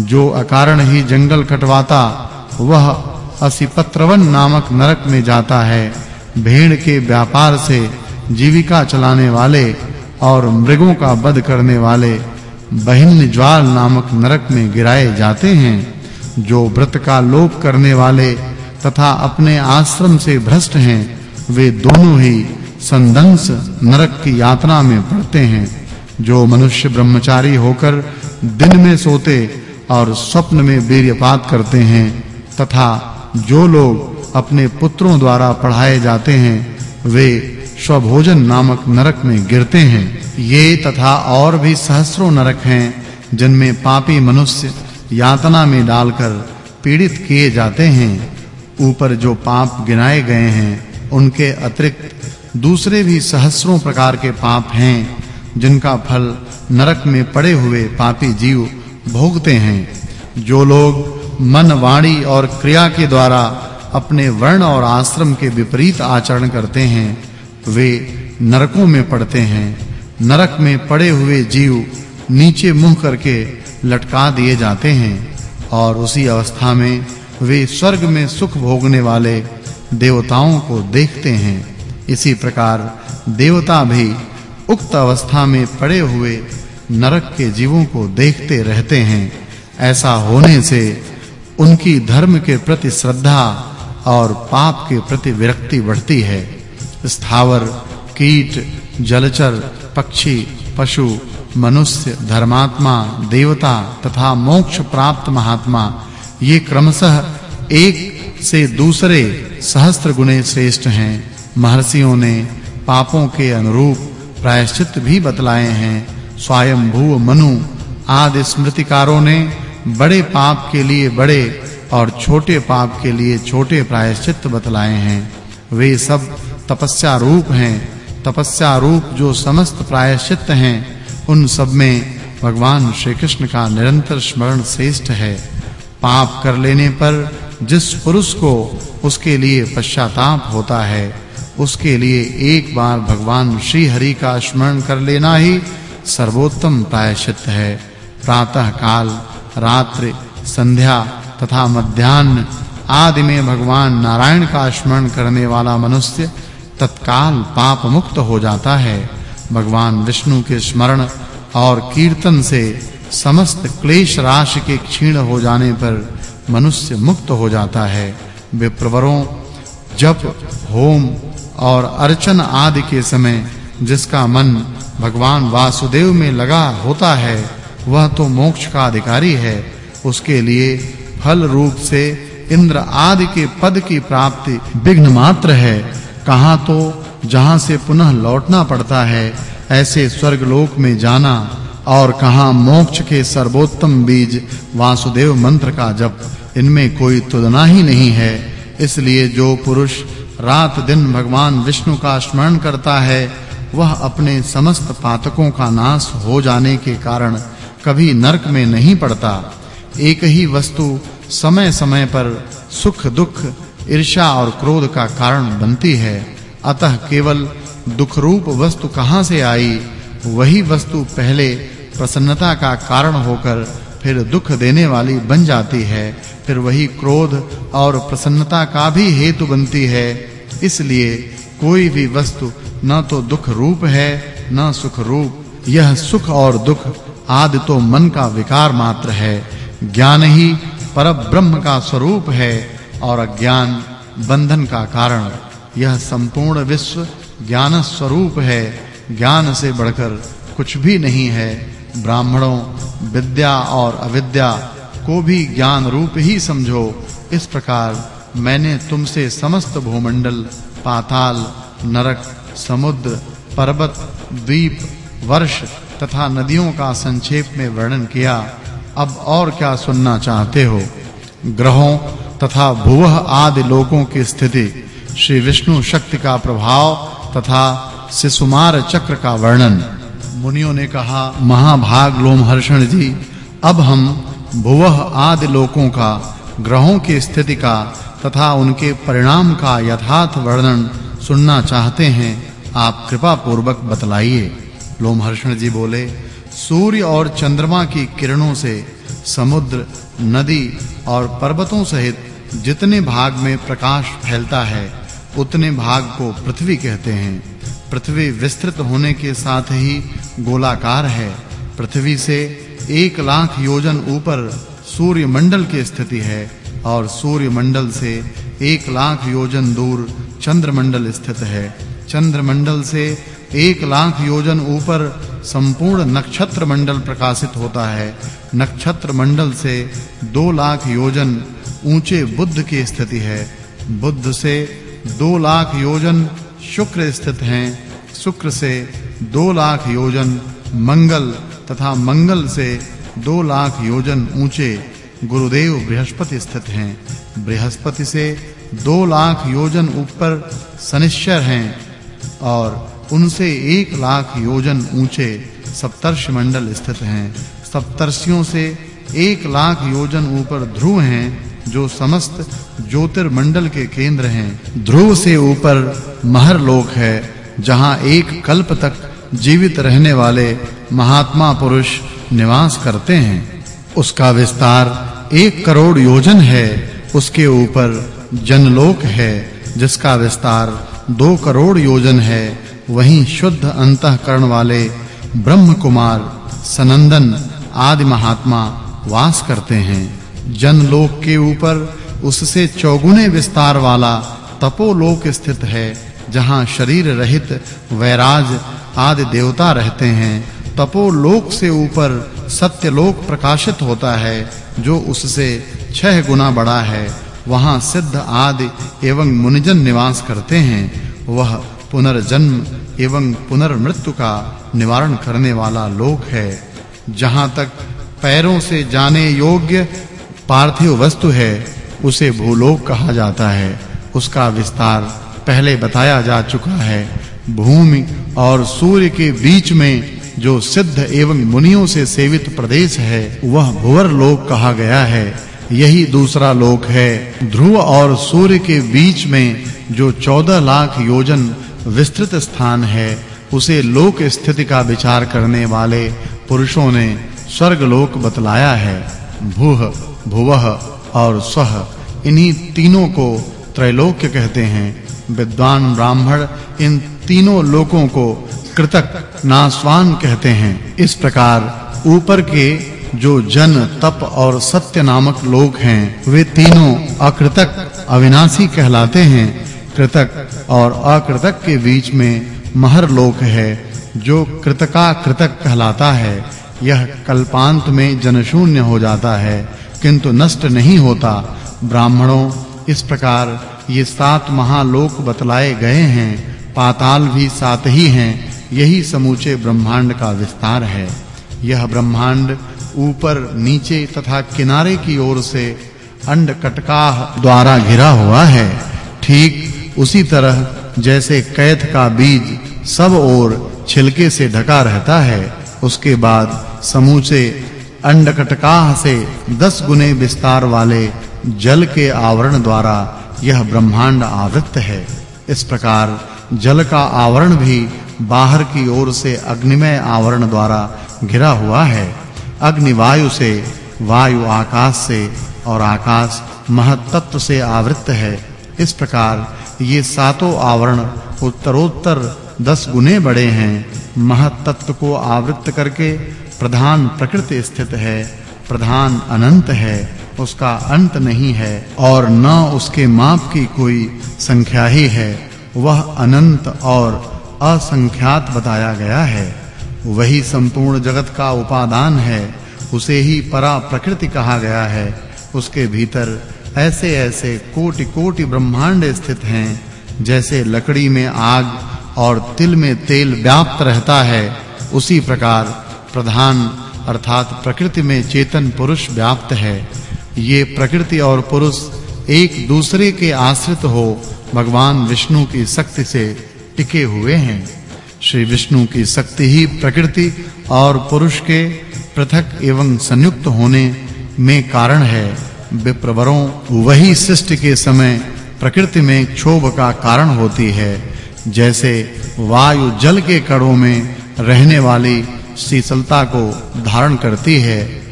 जो अकारण ही जंगल कटवाता, वह असिपत्रवन नामक नरक में जाता है, भेड़ के व्यापार से जीविका चलाने वाले और मृगों का वध करने वाले बहिन ज्वाल नामक नरक में गिराए जाते हैं, जो व्रत का लोप करने वाले तथा अपने आश्रम से भ्रष्ट हैं, वे दोनों ही संदंस नरक की यातना में पड़ते हैं, जो मनुष्य ब्रह्मचारी होकर दिन में सोते और स्वप्न में वीर्यपात करते हैं तथा जो लोग अपने पुत्रों द्वारा पढ़ाए जाते हैं, वे स्वभोजन नामक नरक में गिरते हैं। ये तथा और भी सहस्त्रों नरक हैं, जिनमें पापी मनुष्य यातना में डालकर पीड़ित किए जाते हैं। ऊपर जो पाप गिनाए गए हैं, उनके अतिरिक्त दूसरे भी सहस्त्रों प्रकार के पाप हैं, जिनका फल नरक में पड़े हुए पापी जीव भोगते हैं। जो लोग मन वाणी और क्रिया के द्वारा अपने वर्ण और आश्रम के विपरीत आचरण करते हैं, वे नरकों में पड़ते हैं। नरक में पड़े हुए जीव नीचे मुँह करके लटका दिए जाते हैं और उसी अवस्था में वे स्वर्ग में सुख भोगने वाले देवताओं को देखते हैं। इसी प्रकार देवता भी उक्त अवस्था में पड़े हुए नरक के जीवों को देखते रहते हैं। ऐसा होने से उनकी धर्म के प्रति श्रद्धा और पाप के प्रति विरक्ति बढ़ती है। स्थावर, कीट, जलचर, पक्षी, पशु, मनुष्य, धर्मात्मा, देवता तथा मोक्ष प्राप्त महात्मा, ये क्रमशः एक से दूसरे सहस्त्र गुणे श्रेष्ठ हैं। महर्षियों ने पापों के अनुरूप प्रायश्चित भी बतलाए हैं। स्वयं भू मनु आदि स्मृतिकारों ने बड़े पाप के लिए बड़े और छोटे पाप के लिए छोटे प्रायश्चित बतलाए हैं। वे सब तपस्या रूप हैं। तपस्या रूप जो समस्त प्रायश्चित हैं, उन सब में भगवान श्री कृष्ण का निरंतर स्मरण श्रेष्ठ है। पाप कर लेने पर जिस पुरुष को उसके लिए पश्चाताप होता है, उसके लिए एक बार भगवान श्री हरि का स्मरण कर लेना ही सर्वोत्तम प्रायश्चित है। प्रातः काल, रात्रि, संध्या तथा मध्याह्न आदि में भगवान नारायण का स्मरण करने वाला मनुष्य तत्काल पाप मुक्त हो जाता है। भगवान विष्णु के स्मरण और कीर्तन से समस्त क्लेश राशि के क्षीण हो जाने पर मनुष्य मुक्त हो जाता है। विप्रवरों, जप, होम और अर्चन आदि के समय जिसका मन भगवान वासुदेव में लगा होता है, वह तो मोक्ष का अधिकारी है। उसके लिए फल रूप से इंद्र आदि के पद की प्राप्ति विघ्न मात्र है। कहाँ तो जहाँ से पुनः लौटना पड़ता है, ऐसे स्वर्ग लोक में जाना और कहाँ मोक्ष के सर्वोत्तम बीज वासुदेव मंत्र का जप, इनमें कोई तुलना ही नहीं है। इसलिए जो पुरुष रात दिन भगवान विष्णु का स्मरण करता है वह अपने समस्त पातकों का नाश हो जाने के कारण कभी नरक में नहीं पड़ता। एक ही वस्तु समय-समय पर सुख, दुख, ईर्ष्या और क्रोध का कारण बनती है। अतः केवल दुख रूप वस्तु कहाँ से आई? वही वस्तु पहले प्रसन्नता का कारण होकर फिर दुख देने वाली बन जाती है। फिर वही क्रोध और प्रसन्नता का भी हेतु बनती है। इसलिए कोई भी वस्तु न तो दुख रूप है, न सुख रूप। यह सुख और दुख आदि तो मन का विकार मात्र है। ज्ञान ही पर ब्रह्म का स्वरूप है और अज्ञान बंधन का कारण। यह संपूर्ण विश्व ज्ञान स्वरूप है। ज्ञान से बढ़कर कुछ भी नहीं है। ब्राह्मणों, विद्या और अविद्या को भी ज्ञान रूप ही समझो। इस प्रकार मैंने तुमसे समस्त भूमंडल पाताल, नरक, समुद्र, पर्वत, द्वीप, वर्ष तथा नदियों का संक्षेप में वर्णन किया। अब और क्या सुनना चाहते हो? ग्रहों तथा भुवः आदि लोकों की स्थिति, श्री विष्णु शक्ति का प्रभाव तथा शिशुमार चक्र का वर्णन। मुनियों ने कहा, महाभाग लोमहर्षण जी, अब हम भुवः आदि लोकों का, ग्रहों की स्थिति का तथा उनके परिणाम का यथार्थ वर्णन सुनना चाहते हैं, आप कृपा पूर्वक बतलाइए। लोमहर्षण जी बोले, सूर्य और चंद्रमा की किरणों से समुद्र, नदी और पर्वतों सहित जितने भाग में प्रकाश फैलता है, उतने भाग को पृथ्वी कहते हैं। पृथ्वी विस्तृत होने के साथ ही गोलाकार है। पृथ्वी से एक लाख योजन ऊपर सूर्य मंडल की स्थिति है। और सूर्य मंडल से एक लाख योजन दूर चंद्र मंडल स्थित है। चंद्र मंडल से एक लाख योजन ऊपर संपूर्ण नक्षत्र मंडल प्रकाशित होता है। नक्षत्र मंडल से दो लाख योजन ऊँचे बुद्ध की स्थिति है। बुद्ध से दो लाख योजन शुक्र स्थित हैं। शुक्र से दो लाख योजन मंगल तथा मंगल से दो लाख योजन ऊँचे गुरुदेव बृहस्पति स्थित हैं। बृहस्पति से दो लाख योजन ऊपर शनिश्चर हैं और उनसे एक लाख योजन ऊँचे सप्तर्षि मंडल स्थित हैं। सप्तर्षियों से एक लाख योजन ऊपर ध्रुव हैं, जो समस्त ज्योतिर्मंडल के केंद्र हैं। ध्रुव से ऊपर महर लोक है, जहाँ एक कल्प तक जीवित रहने वाले महात्मा पुरुष निवास करते हैं। उसका विस्तार एक करोड़ योजन है, उसके ऊपर जनलोक है, जिसका विस्तार दो करोड़ योजन है, वहीं शुद्ध अंतःकरण वाले ब्रह्म कुमार सनंदन आदि महात्मा वास करते हैं। जनलोक के ऊपर उससे चौगुने विस्तार वाला तपोलोक स्थित है, जहाँ शरीर रहित वैराज आदि देवता रहते हैं। तपोलोक से ऊपर सत्यलोक प्रकाशित होता है जो उससे छह गुना बड़ा है, वहाँ सिद्ध आदि एवं मुनिजन निवास करते हैं, वह पुनर्जन्म एवं पुनर्मृत्यु का निवारण करने वाला लोक है। जहाँ तक पैरों से जाने योग्य पार्थिव वस्तु है, उसे भूलोक कहा जाता है। उसका विस्तार पहले बताया जा चुका है। भूमि और सूर्य के बीच में जो सिद्ध एवं मुनियों से सेवित प्रदेश है, वह भुवर लोक कहा गया है। यही दूसरा लोक है। ध्रुव और सूर्य के बीच में जो 14 लाख योजन विस्तृत स्थान है, उसे लोक स्थिति का विचार करने वाले पुरुषों ने स्वर्ग लोक बतलाया है। भूह, भुवह और स्वह, इन्हीं तीनों को त्रैलोक्य कहते हैं। विद्वान ब्राह्मण इन तीनों लोकों को कृतक नासवान कहते हैं। इस प्रकार ऊपर के जो जन, तप और सत्य नामक लोक हैं, वे तीनों अकृतक, अविनाशी कहलाते हैं। कृतक और अकृतक के बीच में महर लोक है, जो कृतका कृतक कहलाता है। यह कल्पांत में जनशून्य हो जाता है, किंतु नष्ट नहीं होता। ब्राह्मणों, इस प्रकार ये सात महालोक बतलाए गए हैं। पाताल भी सात ही हैं। यही समूचे ब्रह्मांड का विस्तार है। यह ब्रह्मांड ऊपर, नीचे तथा किनारे की ओर से अंड कटकाह द्वारा घिरा हुआ है। ठीक उसी तरह जैसे कैथ का बीज सब ओर छिलके से ढका रहता है, उसके बाद समूचे अंडकटकाह से दस गुने विस्तार वाले जल के आवरण द्वारा यह ब्रह्मांड आवृत है। इस प्रकार जल का आवरण भी बाहर की ओर से अग्निमय आवरण द्वारा घिरा हुआ है। अग्नि वायु से, वायु आकाश से और आकाश महतत्व से आवृत है। इस प्रकार ये सातों आवरण उत्तरोत्तर दस गुने बड़े हैं। महतत्व को आवृत करके प्रधान प्रकृति स्थित है, प्रधान अनंत है, उसका अंत नहीं है और न उसके माप की कोई संख्या ही है। वह अनंत और असंख्यात बताया गया है। वही संपूर्ण जगत का उपादान है, उसे ही परा प्रकृति कहा गया है। उसके भीतर ऐसे ऐसे कोटि-कोटि ब्रह्मांड स्थित हैं, जैसे लकड़ी में आग और तिल में तेल व्याप्त रहता है, उसी प्रकार प्रधान अर्थात प्रकृति में चेतन पुरुष व्याप्त है। ये प्रकृति और पुरुष एक दूसरे के आश्रित हो भगवान विष्णु की शक्ति से टिके हुए हैं। श्री विष्णु की शक्ति ही प्रकृति और पुरुष के पृथक एवं संयुक्त होने में कारण है। विप्रवरों, वही सृष्टि के समय प्रकृति में क्षोभ का कारण होती है। जैसे वायु जल के कणों में रहने वाली शीतलता को धारण करती है